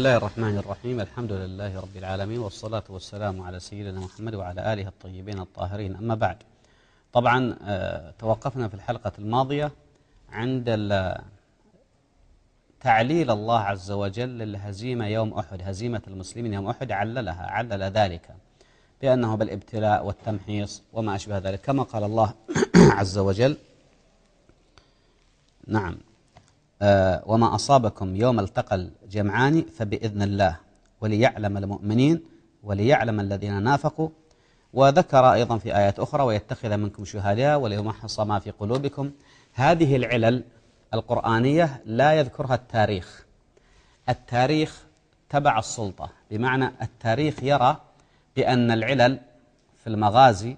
الله الرحمن الرحيم. الحمد لله رب العالمين والصلاة والسلام على سيدنا محمد وعلى آله الطيبين الطاهرين. أما بعد طبعا آه، توقفنا في الحلقة الماضية عند تعليل الله عز وجل للهزيمة يوم أحد. هزيمة المسلمين يوم أحد عللها علل ذلك بأنه بالابتلاء والتمحيص وما أشبه ذلك. كما قال الله عز وجل نعم. وما أصابكم يوم التقى الجمعان فبإذن الله وليعلم المؤمنين وليعلم الذين نافقوا. وذكر أيضا في آيات أخرى ويتخذ منكم شهداء وليمحص ما في قلوبكم. هذه العلل القرآنية لا يذكرها التاريخ. التاريخ تبع السلطة بمعنى التاريخ يرى بأن العلل في المغازي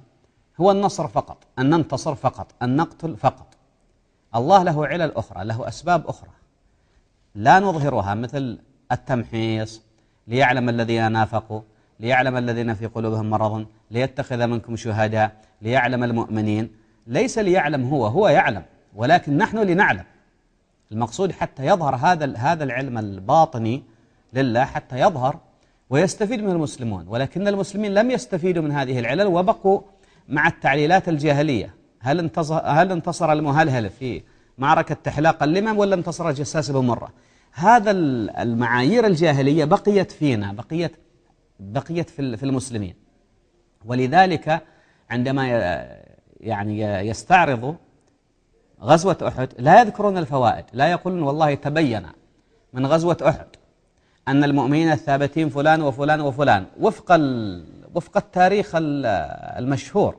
هو النصر فقط أن ننتصر فقط أن نقتل فقط. الله له علل أخرى له أسباب أخرى. لا نظهرها مثل التمحيص ليعلم الذين نافقوا ليعلم الذين في قلوبهم مرض ليتخذ منكم شهداء ليعلم المؤمنين. ليس ليعلم هو هو يعلم ولكن نحن لنعلم. المقصود حتى يظهر هذا هذا العلم الباطني لله حتى يظهر ويستفيد منه المسلمون. ولكن المسلمين لم يستفيدوا من هذه العلل وبقوا مع التعليلات الجاهلية. هل انتصر, هل انتصر المهلهل في معركة تحلاق اللمم ولا انتصر الجساس بمرة؟ هذا المعايير الجاهلية بقيت فينا بقيت بقيت في المسلمين. ولذلك عندما يعني يستعرضوا غزوة أحد لا يذكرون الفوائد لا يقولون والله تبين من غزوة أحد أن المؤمنين الثابتين فلان وفلان وفلان. وفق وفق التاريخ المشهور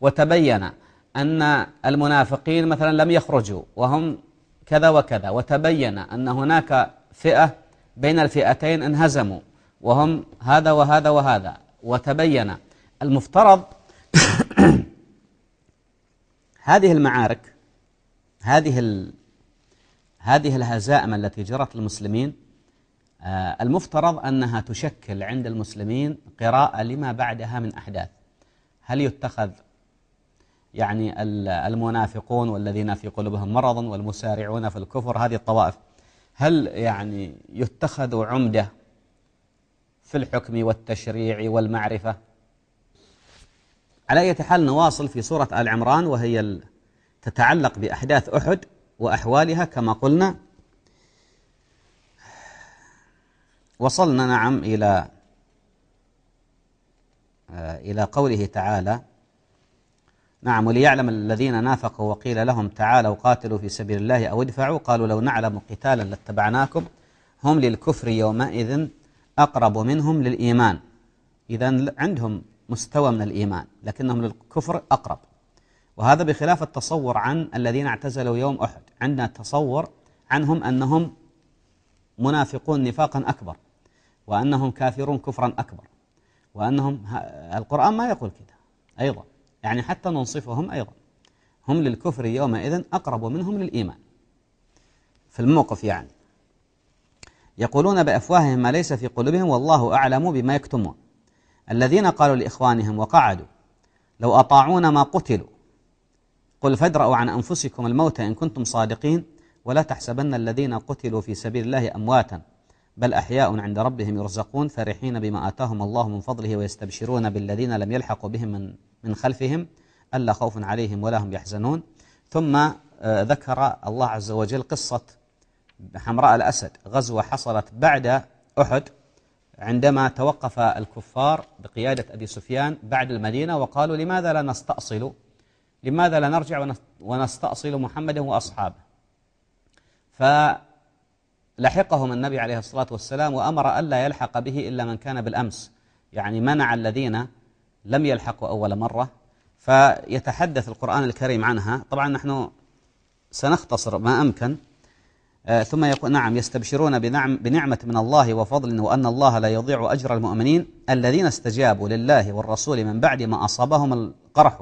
وتبين أن المنافقين مثلا لم يخرجوا وهم كذا وكذا وتبين أن هناك فئة بين الفئتين انهزموا وهم هذا وهذا وهذا وتبين المفترض هذه المعارك هذه ال... هذه الهزائم التي جرت المسلمين آه المفترض أنها تشكل عند المسلمين قراءة لما بعدها من أحداث. هل يتخذ يعني المنافقون والذين في قلوبهم مرض والمسارعون في الكفر هذه الطوائف. هل يعني يتخذ عمدة في الحكم والتشريع والمعرفة؟ على حال نواصل في سورة آل عمران وهي تتعلق بأحداث أحد وأحوالها كما قلنا. وصلنا نعم إلى إلى قوله تعالى نعم وليعلم الذين نافقوا وقيل لهم تعالوا قاتلوا في سبيل الله أو ادفعوا قالوا لو نعلم قتالا لاتبعناكم هم للكفر يومئذ أقرب منهم للإيمان. إذا عندهم مستوى من الإيمان لكنهم للكفر أقرب. وهذا بخلاف التصور عن الذين اعتزلوا يوم أحد. عندنا تصور عنهم أنهم منافقون نفاقا أكبر وأنهم كافرون كفرا أكبر وأنهم القرآن ما يقول كذا أيضا. يعني حتى ننصفهم أيضا. هم للكفر يومئذ أقرب منهم للإيمان. في الموقف يعني. يقولون بأفواههم ما ليس في قلوبهم والله أعلم بما يكتمون. الذين قالوا لإخوانهم وقعدوا لو أطاعونا ما قتلوا. قل فادرأوا عن أنفسكم الموت إن كنتم صادقين ولا تحسبن الذين قتلوا في سبيل الله أمواتا بل أحياء عند ربهم يرزقون فرحين بما آتاهم الله من فضله ويستبشرون بالذين لم يلحقوا بهم من من خلفهم ألا خوف عليهم ولا هم يحزنون. ثم ذكر الله عز وجل قصة حمراء الأسد. غزوة حصلت بعد أحد عندما توقف الكفار بقيادة أبي سفيان بعد المدينة وقالوا لماذا لا نستأصل؟ لماذا لا نرجع ونستأصل محمدا وأصحابه؟ فلحقهم النبي عليه الصلاة والسلام وأمر ألا يلحق به إلا من كان بالأمس. يعني منع الذين لم يلحقوا أول مرة فيتحدث القرآن الكريم عنها. طبعا نحن سنختصر ما أمكن آه، ثم يقول نعم يستبشرون بنعم بنعمة من الله وفضل وأن الله لا يضيع أجر المؤمنين الذين استجابوا لله والرسول من بعد ما أصابهم القرح.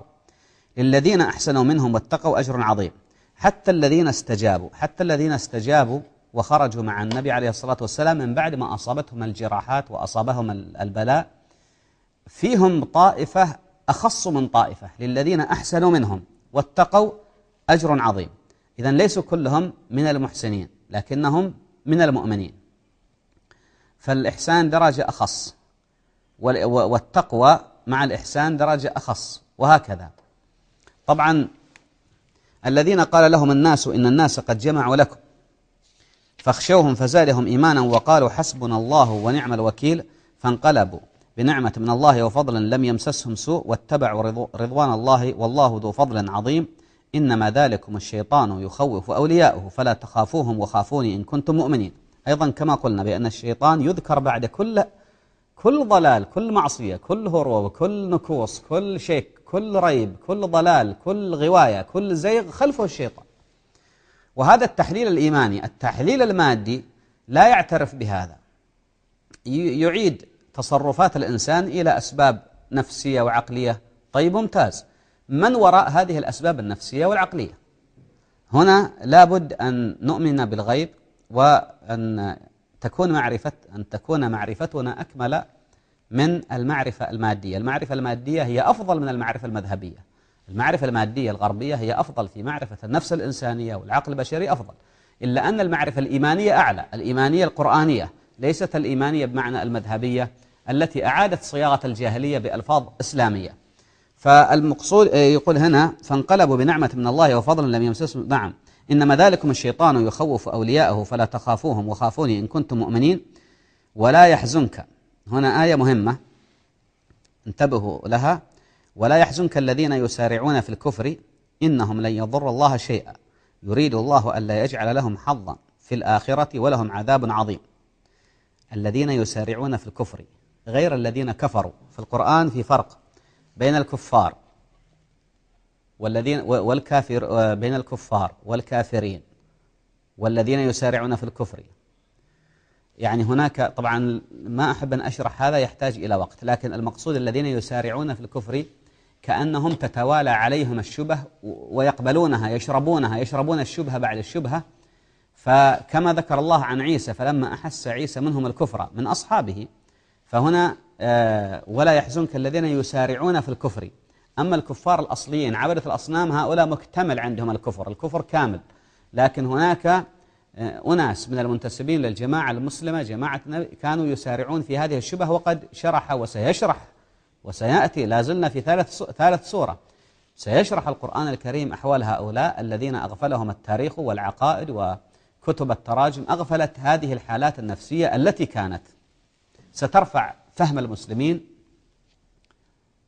للذين أحسنوا منهم واتقوا أجر عظيم. حتى الذين استجابوا حتى الذين استجابوا وخرجوا مع النبي عليه الصلاة والسلام من بعد ما أصابتهم الجراحات وأصابهم البلاء فيهم طائفة أخص من طائفة للذين أحسنوا منهم واتقوا أجر عظيم. إذا ليسوا كلهم من المحسنين لكنهم من المؤمنين. فالإحسان درجة أخص والتقوى مع الإحسان درجة أخص وهكذا. طبعا الذين قال لهم الناس إن الناس قد جمعوا لكم فاخشوهم فزادهم إيمانا وقالوا حسبنا الله ونعم الوكيل فانقلبوا. بنعمة من الله وفضل لم يمسسهم سوء واتبعوا رضوان الله والله ذو فضل عظيم. إنما ذلكم الشيطان يخوف أولياءه فلا تخافوهم وخافوني إن كنتم مؤمنين. أيضا كما قلنا بأن الشيطان يذكر بعد كل كل ضلال كل معصية كل هروب كل نكوص كل شيك كل ريب كل ضلال كل غواية كل زيغ خلفه الشيطان. وهذا التحليل الإيماني التحليل المادي لا يعترف بهذا. يعيد تصرفات الإنسان إلى أسباب نفسية وعقلية. طيب ممتاز. من وراء هذه الأسباب النفسية والعقلية؟ هنا لابد أن نؤمن بالغيب وأن تكون معرفة أن تكون معرفتنا أكمل من المعرفة المادية. المعرفة المادية هي أفضل من المعرفة المذهبية. المعرفة المادية الغربية هي أفضل في معرفة النفس الإنسانية والعقل البشري أفضل. إلا أن المعرفة الإيمانية أعلى الإيمانية القرآنية. ليست الإيمانية بمعنى المذهبية التي أعادت صياغة الجاهلية بألفاظ إسلامية. فالمقصود آه، يقول هنا فانقلبوا بنعمة من الله وفضل لم يمسسهم نعم. إنما ذلكم الشيطان يخوف أولياءه فلا تخافوهم وخافوني إن كنتم مؤمنين ولا يحزنك. هنا آية مهمة. انتبهوا لها. ولا يحزنك الذين يسارعون في الكفر إنهم لن يضر الله شيئا. يريد الله ألا يجعل لهم حظا في الآخرة ولهم عذاب عظيم. الذين يسارعون في الكفر غير الذين كفروا. في القرآن في فرق بين الكفار والذين والكافر بين الكفار والكافرين والذين يسارعون في الكفر. يعني هناك طبعا ما أحب أن أشرح هذا يحتاج إلى وقت لكن المقصود الذين يسارعون في الكفر كأنهم تتوالى عليهم الشبه ويقبلونها يشربونها يشربون الشبهة بعد الشبهة فكما ذكر الله عن عيسى فلما أحس عيسى منهم الكفر من أصحابه فهنا آه، ولا يحزنك الذين يسارعون في الكفر. أما الكفار الأصليين عبدة الأصنام هؤلاء مكتمل عندهم الكفر الكفر كامل. لكن هناك آه، أناس من المنتسبين للجماعة المسلمة جماعة كانوا يسارعون في هذه الشبه وقد شرح وسيشرح وسيأتي لازلنا في ثالث ثالث سورة. سيشرح القرآن الكريم أحوال هؤلاء الذين أغفلهم التاريخ والعقائد وكتب التراجم أغفلت هذه الحالات النفسية التي كانت. سترفع فهم المسلمين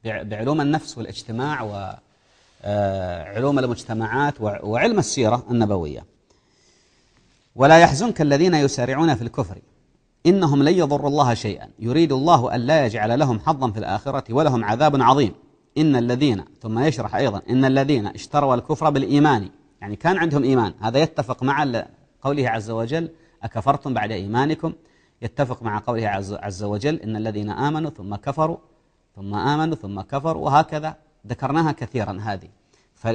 بعلوم النفس والاجتماع وعلوم آه، المجتمعات وعلم السيرة النبوية. ولا يحزنك الذين يسارعون في الكفر. إنهم لن يضروا الله شيئا. يريد الله أن لا يجعل لهم حظا في الآخرة ولهم عذاب عظيم. إن الذين ثم يشرح أيضا إن الذين اشتروا الكفر بالإيمان يعني كان عندهم إيمان. هذا يتفق مع قوله عز وجل أكفرتم بعد إيمانكم؟ يتفق مع قوله عز وجل إن الذين آمنوا ثم كفروا ثم آمنوا ثم كفروا وهكذا ذكرناها كثيرا هذه.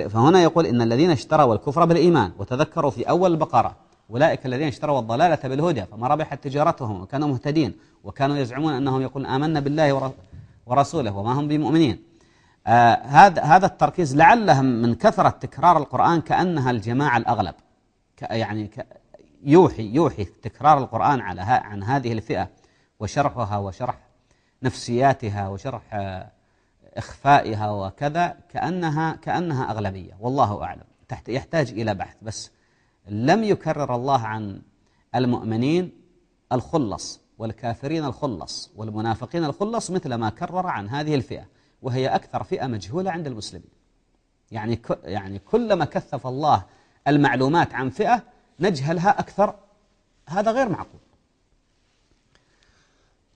فهنا يقول إن الذين اشتروا الكفر بالإيمان وتذكروا في أول البقرة أولئك الذين اشتروا الضلالة بالهدى فما ربحت تجارتهم وكانوا مهتدين وكانوا يزعمون أنهم يقول آمنا بالله ورسوله وما هم بمؤمنين. آه هذا هذا التركيز لعلهم من كثرة تكرار القرآن كأنها الجماعة الأغلب. يعني يوحي يوحي تكرار القرآن على عن هذه الفئة وشرحها وشرح نفسياتها وشرح آه، إخفائها وكذا كأنها كأنها أغلبية. والله أعلم. تحت يحتاج إلى بحث. بس لم يكرر الله عن المؤمنين الخلص والكافرين الخلص والمنافقين الخلص مثل ما كرر عن هذه الفئة. وهي أكثر فئة مجهولة عند المسلمين. يعني يعني كلما كثف الله المعلومات عن فئة نجهلها أكثر. هذا غير معقول.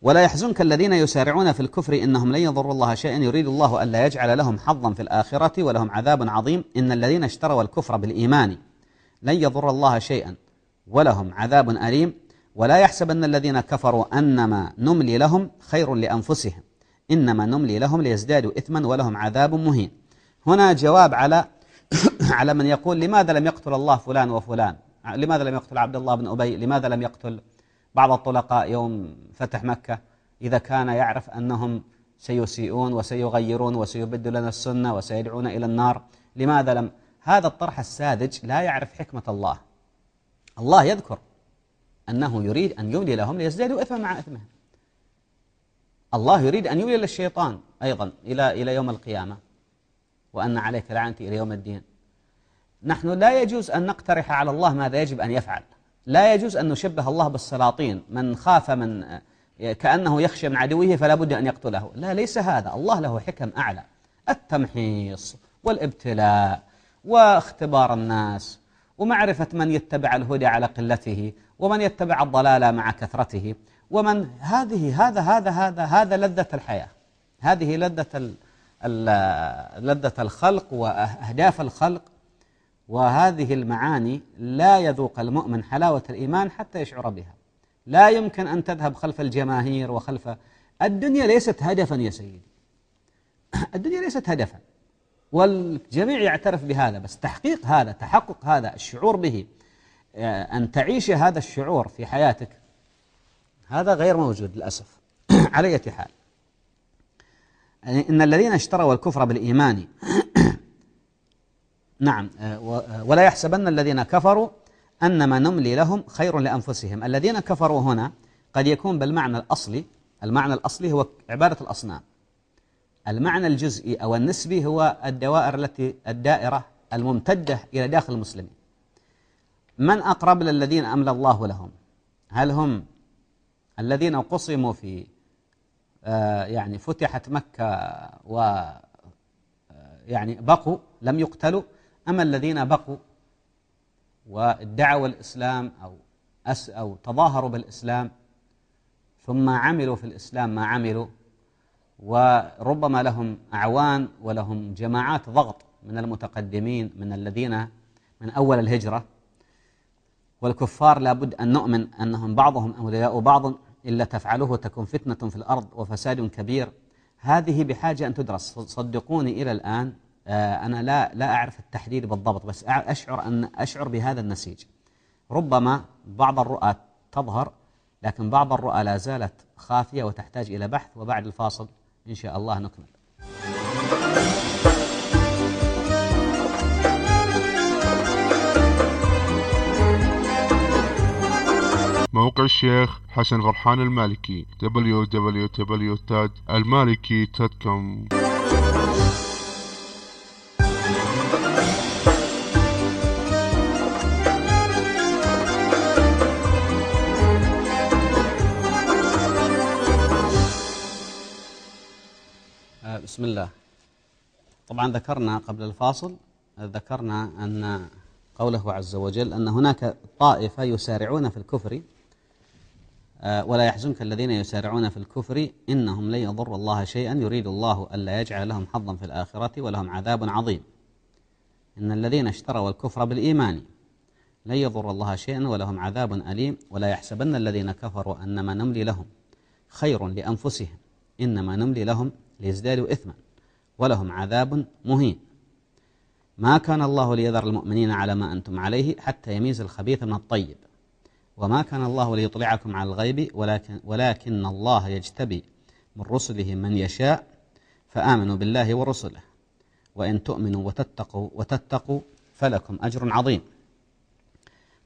ولا يحزنك الذين يسارعون في الكفر إنهم لن يضروا الله شيئا. يريد الله ألا يجعل لهم حظا في الآخرة ولهم عذاب عظيم. إن الذين اشتروا الكفر بالإيمان لن يضر الله شيئا ولهم عذاب أليم. ولا يحسبن الذين كفروا أنما نملي لهم خير لأنفسهم. إنما نملي لهم ليزدادوا إثما ولهم عذاب مهين. هنا جواب على على من يقول لماذا لم يقتل الله فلان وفلان؟ لماذا لم يقتل عبد الله بن أبي؟ لماذا لم يقتل؟ بعض الطلقاء يوم فتح مكة إذا كان يعرف أنهم سيسيئون وسيغيرون وسيبدلون السنة وسيدعون إلى النار لماذا لم؟ هذا الطرح الساذج لا يعرف حكمة الله. الله يذكر أنه يريد أن يملي لهم ليزدادوا إثما مع إثمهم. الله يريد أن يملي للشيطان أيضا إلى إلى يوم القيامة. وأن عليك لعنتي إلى يوم الدين. نحن لا يجوز أن نقترح على الله ماذا يجب أن يفعل. لا يجوز أن نشبه الله بالسلاطين. من خاف من كأنه يخشى من عدوه فلا بد أن يقتله. لا ليس هذا. الله له حكم أعلى. التمحيص والابتلاء واختبار الناس ومعرفة من يتبع الهدى على قلته ومن يتبع الضلال مع كثرته. ومن هذه هذا هذا هذا هذا لذة الحياة. هذه لذة لذة الخلق وأهداف الخلق وهذه المعاني لا يذوق المؤمن حلاوة الإيمان حتى يشعر بها. لا يمكن أن تذهب خلف الجماهير وخلف الدنيا ليست هدفا يا سيدي. الدنيا ليست هدفا والجميع يعترف بهذا بس تحقيق هذا تحقق هذا الشعور به آه، أن تعيش هذا الشعور في حياتك هذا غير موجود للأسف. على أي حال. إن الذين اشتروا الكفر بالإيمان نعم آه، آه، ولا يحسبن الذين كفروا أنما نملي لهم خير لأنفسهم. الذين كفروا هنا قد يكون بالمعنى الأصلي المعنى الأصلي هو عبارة الأصنام. المعنى الجزئي أو النسبي هو الدوائر التي الدائرة الممتدة إلى داخل المسلمين. من أقرب للذين أملى الله لهم؟ هل هم الذين قصموا في يعني فتحت مكة و آه، يعني بقوا لم يقتلوا. أما الذين بقوا وادعوا الإسلام أو أس أو تظاهروا بالإسلام ثم عملوا في الإسلام ما عملوا وربما لهم أعوان ولهم جماعات ضغط من المتقدمين من الذين من أول الهجرة. والكفار لابد أن نؤمن أنهم بعضهم أولياء بعض. إلا تفعله تكون فتنة في الأرض وفساد كبير. هذه بحاجة أن تدرس. صدقوني إلى الآن آه، أنا لا لا أعرف التحديد بالضبط بس أشعر أن أشعر بهذا النسيج. ربما بعض الرؤى تظهر لكن بعض الرؤى لا زالت خافية وتحتاج إلى بحث وبعد الفاصل إن شاء الله نكمل. موقع الشيخ حسن غرحان المالكي www.almaliki.com بسم الله. طبعا ذكرنا قبل الفاصل ذكرنا أن قوله عز وجل أن هناك طائفة يسارعون في الكفر. آه، ولا يحزنك الذين يسارعون في الكفر. إنهم لن يضروا الله شيئا. يريد الله ألا يجعل لهم حظا في الآخرة ولهم عذاب عظيم. إن الذين اشتروا الكفر بالإيمان لن يضر الله شيئا ولهم عذاب أليم. ولا يحسبن الذين كفروا أنما نملي لهم خير لأنفسهم. إنما نملي لهم ليزدادوا إثما ولهم عذاب مهين. ما كان الله ليذر المؤمنين على ما أنتم عليه حتى يميز الخبيث من الطيب. وما كان الله ليطلعكم على الغيب ولكن, ولكن الله يجتبي من رسله من يشاء فآمنوا بالله ورسله. وإن تؤمنوا وتتقوا, وتتقوا فلكم أجر عظيم.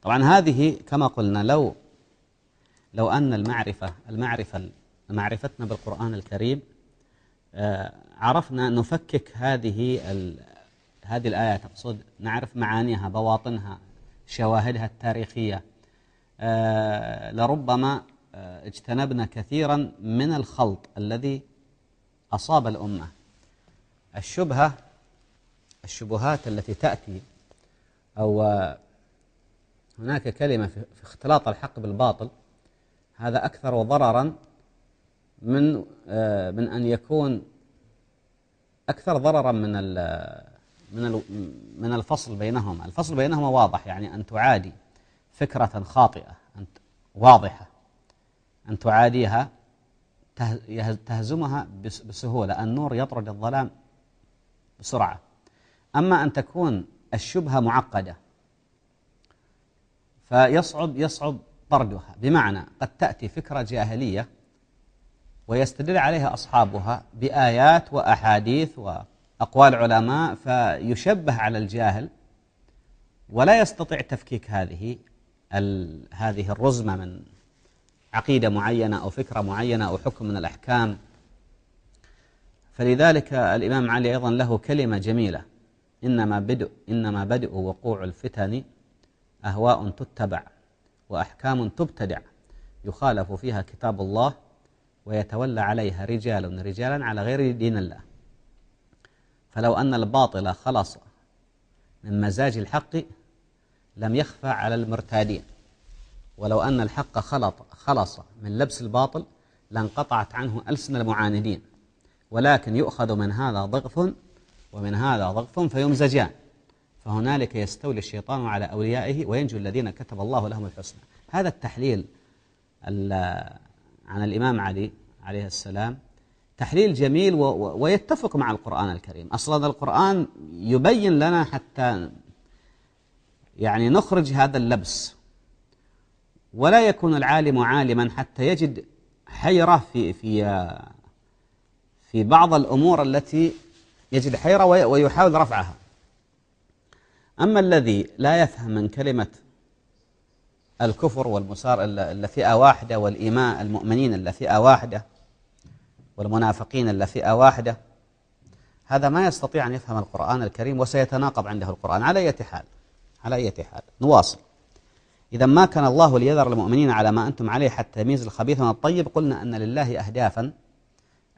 طبعا هذه كما قلنا لو لو أن المعرفة المعرفة معرفتنا بالقرآن الكريم آه، عرفنا نفكك هذه هذه الآيات. أقصد نعرف معانيها بواطنها شواهدها التاريخية. لربما آه، اجتنبنا كثيرا من الخلط الذي أصاب الأمة. الشبهة الشبهات التي تأتي أو هناك كلمة في اختلاط الحق بالباطل هذا أكثر ضررا من من أن يكون أكثر ضررا من من من الفصل بينهما. الفصل بينهما واضح يعني أن تعادي. فكرة خاطئة واضحة. أن تعاديها تهزمها بسهولة. النور يطرد الظلام بسرعة. أما أن تكون الشبهة معقدة فيصعب يصعب طردها. بمعنى قد تأتي فكرة جاهلية ويستدل عليها أصحابها بآيات وأحاديث وأقوال علماء فيشبه على الجاهل ولا يستطيع تفكيك هذه. هذه الرزمة من عقيدة معينة أو فكرة معينة أو حكم من الأحكام. فلذلك الإمام علي أيضا له كلمة جميلة. إنما بدء إنما بدء وقوع الفتن أهواء تتبع وأحكام تبتدع. يخالف فيها كتاب الله ويتولى عليها رجال رجالا على غير دين الله. فلو أن الباطل خلص من مزاج الحق لم يخفى على المرتادين. ولو أن الحق خلط خلص من لبس الباطل لانقطعت عنه ألسن المعاندين. ولكن يؤخذ من هذا ضغف ومن هذا ضغف فيمزجان. فهنالك يستولي الشيطان على أوليائه وينجو الذين كتب الله لهم الحسنى. هذا التحليل عن الإمام علي عليه السلام تحليل جميل ويتفق مع القرآن الكريم. أصلا القرآن يبين لنا حتى يعني نخرج هذا اللبس. ولا يكون العالم عالما حتى يجد حيرة في في في بعض الأمور التي يجد حيرة ويحاول رفعها. أما الذي لا يفهم من كلمة الكفر والمسار إلا فئة واحدة والإيمان المؤمنين إلا فئة واحدة والمنافقين إلا فئة واحدة هذا ما يستطيع أن يفهم القرآن الكريم وسيتناقض عنده القرآن على أي حال. على أي حال. نواصل. إذا ما كان الله ليذر المؤمنين على ما أنتم عليه حتى يميز الخبيث من الطيب قلنا أن لله أهدافا.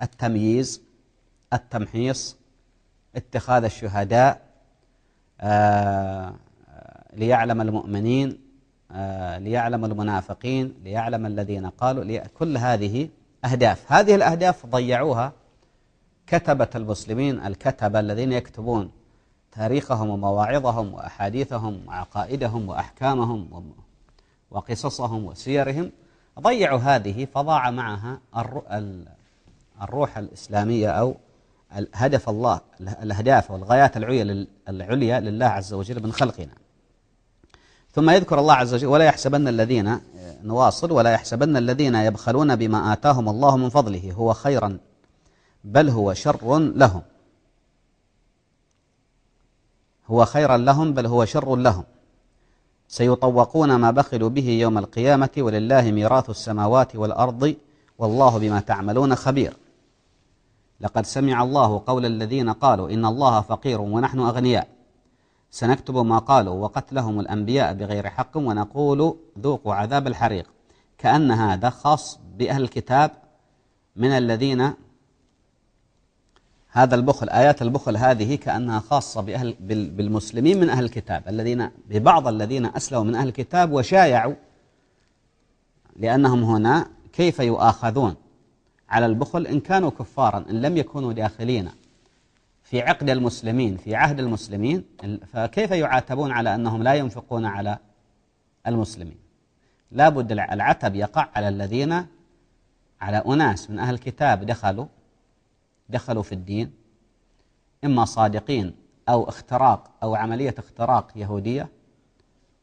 التمييز التمحيص اتخاذ الشهداء آه ليعلم المؤمنين آه ليعلم المنافقين ليعلم الذين قالوا كل هذه أهداف. هذه الأهداف ضيعوها كتبة المسلمين الكتبة الذين يكتبون. تاريخهم ومواعظهم وأحاديثهم وعقائدهم وأحكامهم وقصصهم وسيرهم ضيعوا هذه فضاع معها الروح الإسلامية أو هدف الله الأهداف والغايات العليا العليا لله عز وجل من خلقنا. ثم يذكر الله عز وجل ولا يحسبن الذين نواصل ولا يحسبن الذين يبخلون بما آتاهم الله من فضله هو خيرا بل هو شر لهم. هو خيرا لهم بل هو شر لهم. سيطوقون ما بخلوا به يوم القيامة ولله ميراث السماوات والأرض والله بما تعملون خبير. لقد سمع الله قول الذين قالوا إن الله فقير ونحن أغنياء. سنكتب ما قالوا وقتلهم الأنبياء بغير حق ونقول ذوقوا عذاب الحريق. كأن هذا خاص بأهل الكتاب من الذين هذا البخل آيات البخل هذه كأنها خاصة بأهل بالمسلمين من أهل الكتاب الذين ببعض الذين أسلموا من أهل الكتاب وشايعوا لأنهم هنا كيف يؤاخذون على البخل؟ إن كانوا كفارا إن لم يكونوا داخلين في عقد المسلمين في عهد المسلمين فكيف يعاتبون على أنهم لا ينفقون على المسلمين؟ لا بد العتب يقع على الذين على أناس من أهل الكتاب دخلوا دخلوا في الدين إما صادقين أو اختراق أو عملية اختراق يهودية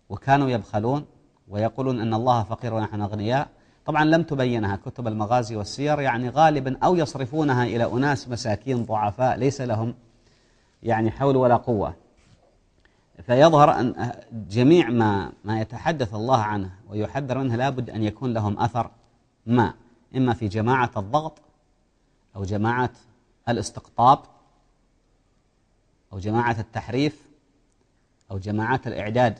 وكانوا يبخلون ويقولون أن الله فقير ونحن أغنياء. طبعا لم تبينها كتب المغازي والسير يعني غالبا أو يصرفونها إلى أناس مساكين ضعفاء ليس لهم يعني حول ولا قوة. فيظهر أن جميع ما ما يتحدث الله عنه ويحذر منه لابد أن يكون لهم أثر ما إما في جماعة الضغط أو جماعة الاستقطاب أو جماعة التحريف أو جماعات الإعداد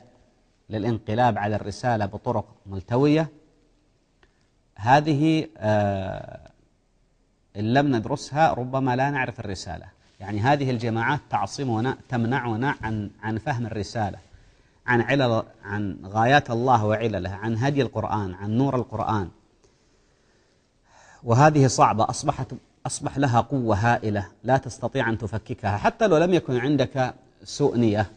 للانقلاب على الرسالة بطرق ملتوية هذه آه، إن لم ندرسها ربما لا نعرف الرسالة. يعني هذه الجماعات تعصمنا تمنعنا عن عن فهم الرسالة عن علل عن غايات الله وعلله عن هدي القرآن عن نور القرآن. وهذه صعبة أصبحت أصبح لها قوة هائلة لا تستطيع أن تفككها حتى لو لم يكن عندك سوء نية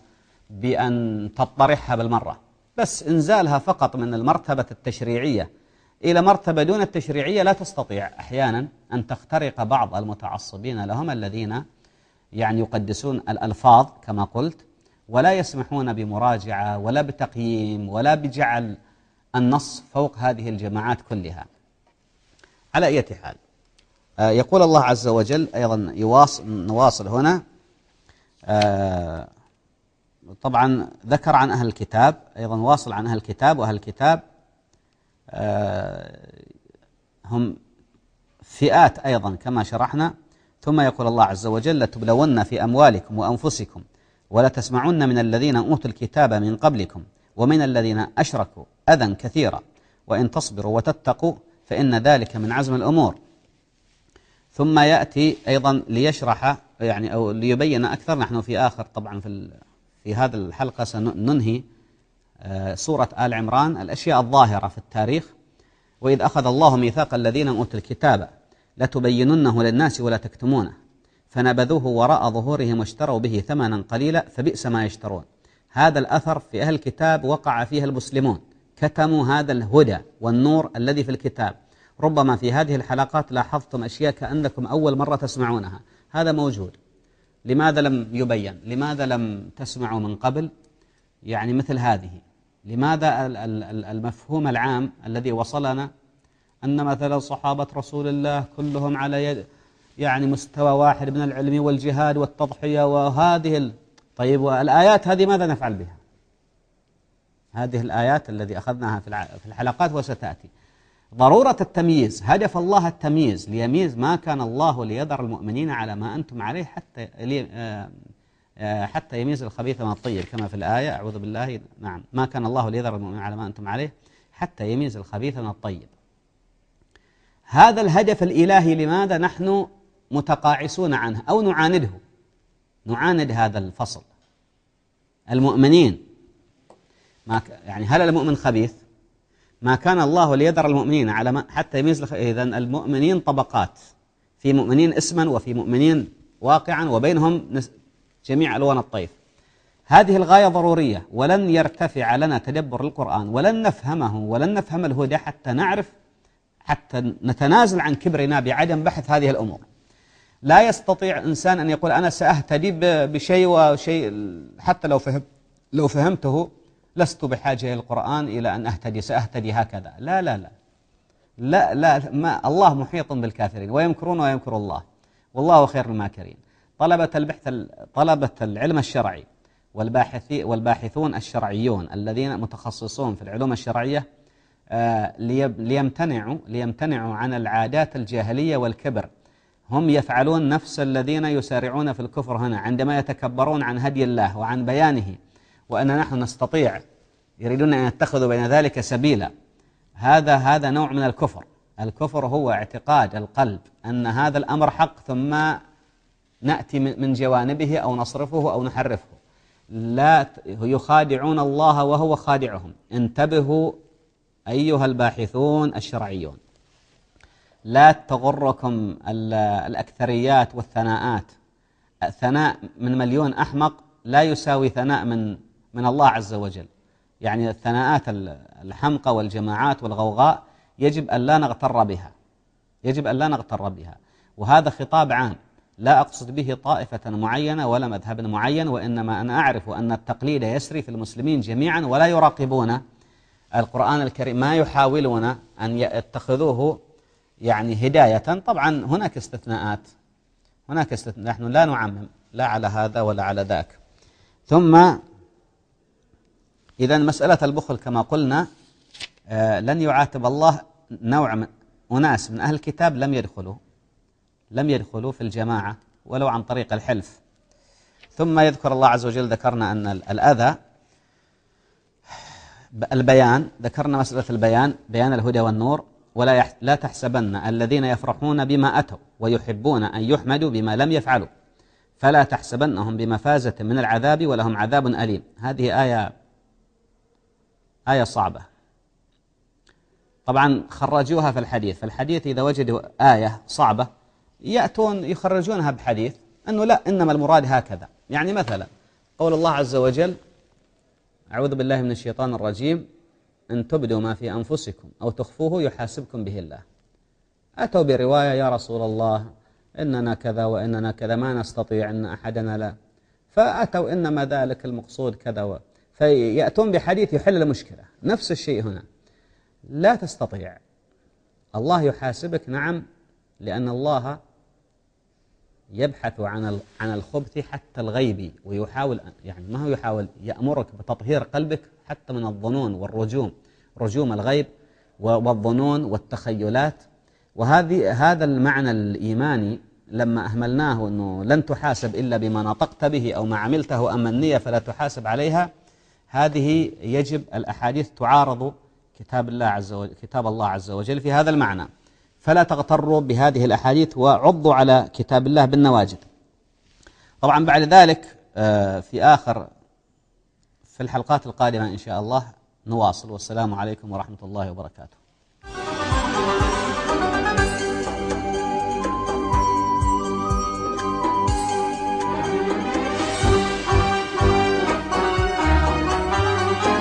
بأن تطرحها بالمرة. بس إنزالها فقط من المرتبة التشريعية. إلى مرتبة دون التشريعية لا تستطيع أحيانا أن تخترق بعض المتعصبين لهم الذين يعني يقدسون الألفاظ كما قلت ولا يسمحون بمراجعة ولا بتقييم ولا بجعل النص فوق هذه الجماعات كلها. على أي حال يقول الله عز وجل أيضا يواصل نواصل هنا. آه، طبعا ذكر عن أهل الكتاب أيضا واصل عن أهل الكتاب وأهل الكتاب آه، هم فئات أيضا كما شرحنا. ثم يقول الله عز وجل لتبلون في أموالكم وأنفسكم ولا تسمعن من الذين أوتوا الكتاب من قبلكم ومن الذين أشركوا أذى كثيرا وإن تصبروا وتتقوا فإن ذلك من عزم الأمور. ثم يأتي أيضا ليشرح يعني أو ليبين أكثر. نحن في آخر طبعا في في هذه الحلقة سننهي آه، سورة آل عمران الأشياء الظاهرة في التاريخ. وإذ أخذ الله ميثاق الذين أوتوا الكتاب لتبيننه للناس ولا تكتمونه. فنبذوه وراء ظهورهم واشتروا به ثمنا قليلا فبئس ما يشترون. هذا الأثر في أهل الكتاب وقع فيه المسلمون. كتموا هذا الهدى والنور الذي في الكتاب. ربما في هذه الحلقات لاحظتم أشياء كأنكم أول مرة تسمعونها. هذا موجود. لماذا لم يبين؟ لماذا لم تسمعوا من قبل؟ يعني مثل هذه. لماذا المفهوم العام الذي وصلنا أن مثلا صحابة رسول الله كلهم على يد يعني مستوى واحد من العلم والجهاد والتضحية وهذه ال... طيب والآيات هذه ماذا نفعل بها؟ هذه الآيات الذي أخذناها في الحلقات وستأتي. ضرورة التمييز هدف الله التمييز ليميز ما كان الله ليذر المؤمنين على ما أنتم عليه حتى آه، آه، حتى يميز الخبيث من الطيب كما في الآية أعوذ بالله نعم ما كان الله ليذر المؤمنين على ما أنتم عليه حتى يميز الخبيث من الطيب. هذا الهدف الإلهي لماذا نحن متقاعسون عنه أو نعانده؟ نعاند هذا الفصل. المؤمنين ما يعني هل المؤمن خبيث؟ ما كان الله ليذر المؤمنين على ما حتى يميز إذا المؤمنين طبقات. في مؤمنين اسما وفي مؤمنين واقعا وبينهم جميع ألوان الطيف. هذه الغاية ضرورية. ولن يرتفع لنا تدبر القرآن ولن نفهمه ولن نفهم الهدى حتى نعرف حتى نتنازل عن كبرنا بعدم بحث هذه الأمور. لا يستطيع إنسان أن يقول أنا سأهتدي بشيء وشيء حتى لو فهم لو فهمته لست بحاجة إلى القرآن إلى أن أهتدي سأهتدي هكذا. لا لا لا. لا لا ما الله محيط بالكافرين ويمكرون ويمكر الله. والله خير الماكرين. طلبة البحث طلبة العلم الشرعي والباحثي والباحثون الشرعيون الذين متخصصون في العلوم الشرعية آه، ليمتنعوا ليمتنعوا عن العادات الجاهلية والكبر. هم يفعلون نفس الذين يسارعون في الكفر هنا عندما يتكبرون عن هدي الله وعن بيانه. وأن نحن نستطيع يريدون أن يتخذوا بين ذلك سبيلا. هذا هذا نوع من الكفر. الكفر هو اعتقاد القلب أن هذا الأمر حق ثم نأتي من جوانبه أو نصرفه أو نحرفه. لا يخادعون الله وهو خادعهم. انتبهوا أيها الباحثون الشرعيون. لا تغركم الأكثريات والثناءات. ثناء من مليون أحمق لا يساوي ثناء من من الله عز وجل. يعني الثناءات الحمقى والجماعات والغوغاء يجب أن لا نغتر بها. يجب أن لا نغتر بها. وهذا خطاب عام. لا أقصد به طائفة معينة ولا مذهب معين وإنما أنا أعرف أن التقليد يسري في المسلمين جميعا ولا يراقبون القرآن الكريم. ما يحاولون أن يتخذوه يعني هداية. طبعا هناك استثناءات. هناك استثناء. نحن لا نعمم. لا على هذا ولا على ذاك. ثم إذا مسألة البخل كما قلنا آه، لن يعاتب الله نوع من أناس من أهل الكتاب لم يدخلوا لم يدخلوا في الجماعة ولو عن طريق الحلف. ثم يذكر الله عز وجل ذكرنا أن الأذى البيان ذكرنا مسألة البيان بيان الهدى والنور. ولا لا تحسبن الذين يفرحون بما أتوا ويحبون أن يحمدوا بما لم يفعلوا. فلا تحسبنهم بمفازة من العذاب ولهم عذاب أليم. هذه آية آية صعبة. طبعا خرجوها في الحديث فالحديث إذا وجدوا آية صعبة يأتون يخرجونها بحديث أنه لا إنما المراد هكذا. يعني مثلا قول الله عز وجل أعوذ بالله من الشيطان الرجيم أن تبدوا ما في أنفسكم أو تخفوه يحاسبكم به الله. أتوا برواية يا رسول الله إننا كذا وإننا كذا ما نستطيع أن أحدنا لا. فأتوا إنما ذلك المقصود كذا. فيأتون بحديث يحل المشكلة نفس الشيء هنا. لا تستطيع. الله يحاسبك نعم لأن الله يبحث عن عن الخبث حتى الغيبي ويحاول يعني ما هو يحاول؟ يأمرك بتطهير قلبك حتى من الظنون والرجوم رجوم الغيب والظنون والتخيلات. وهذه هذا المعنى الإيماني لما أهملناه أنه لن تحاسب إلا بما نطقت به أو ما عملته أما النية فلا تحاسب عليها. هذه يجب الأحاديث تعارض كتاب الله عز وجل كتاب الله عز وجل في هذا المعنى. فلا تغتروا بهذه الأحاديث وعضوا على كتاب الله بالنواجد طبعا بعد ذلك آه، في آخر في الحلقات القادمة إن شاء الله نواصل. والسلام عليكم ورحمة الله وبركاته.